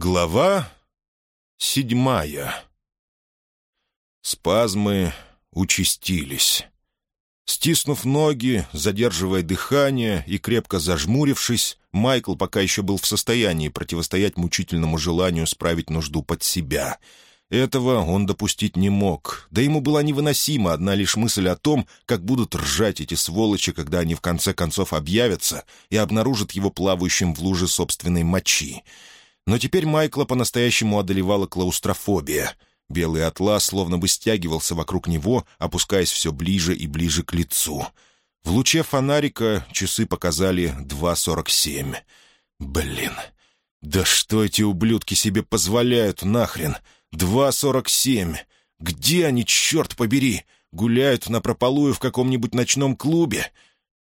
Глава седьмая. Спазмы участились. Стиснув ноги, задерживая дыхание и крепко зажмурившись, Майкл пока еще был в состоянии противостоять мучительному желанию справить нужду под себя. Этого он допустить не мог, да ему была невыносима одна лишь мысль о том, как будут ржать эти сволочи, когда они в конце концов объявятся и обнаружат его плавающим в луже собственной мочи. Но теперь Майкла по-настоящему одолевала клаустрофобия. Белый атлас словно бы стягивался вокруг него, опускаясь все ближе и ближе к лицу. В луче фонарика часы показали 2.47. Блин, да что эти ублюдки себе позволяют нахрен? 2.47. Где они, черт побери? Гуляют на прополую в каком-нибудь ночном клубе?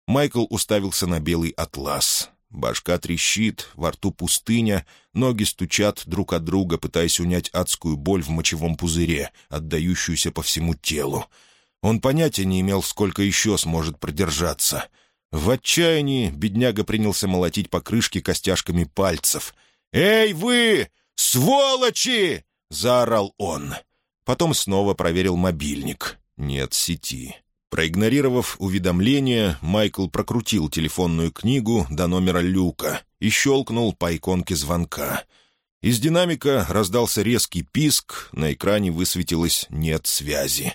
Майкл уставился на белый атлас. Башка трещит, во рту пустыня, ноги стучат друг от друга, пытаясь унять адскую боль в мочевом пузыре, отдающуюся по всему телу. Он понятия не имел, сколько еще сможет продержаться. В отчаянии бедняга принялся молотить по крышке костяшками пальцев. «Эй, вы! Сволочи!» — заорал он. Потом снова проверил мобильник. Нет сети. Проигнорировав уведомление, Майкл прокрутил телефонную книгу до номера люка и щелкнул по иконке звонка. Из динамика раздался резкий писк, на экране высветилось «нет связи».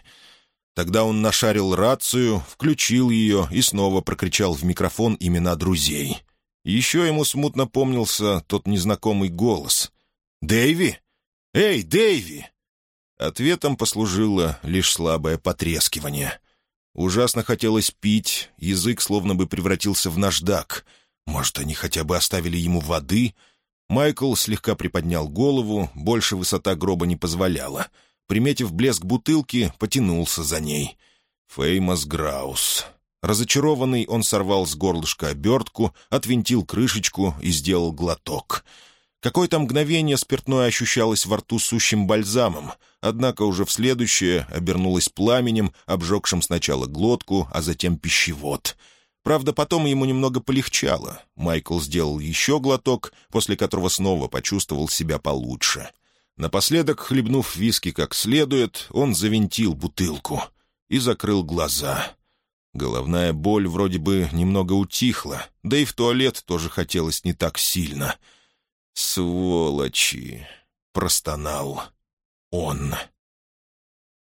Тогда он нашарил рацию, включил ее и снова прокричал в микрофон имена друзей. Еще ему смутно помнился тот незнакомый голос. «Дэйви? Эй, Дэйви!» Ответом послужило лишь слабое потрескивание — Ужасно хотелось пить, язык словно бы превратился в наждак. Может, они хотя бы оставили ему воды? Майкл слегка приподнял голову, больше высота гроба не позволяла. Приметив блеск бутылки, потянулся за ней. Феймос Граус. Разочарованный, он сорвал с горлышка обертку, отвинтил крышечку и сделал глоток — Какое-то мгновение спиртное ощущалось во рту сущим бальзамом, однако уже в следующее обернулось пламенем, обжегшим сначала глотку, а затем пищевод. Правда, потом ему немного полегчало. Майкл сделал еще глоток, после которого снова почувствовал себя получше. Напоследок, хлебнув виски как следует, он завинтил бутылку и закрыл глаза. Головная боль вроде бы немного утихла, да и в туалет тоже хотелось не так сильно — «Сволочи!» — простонал он.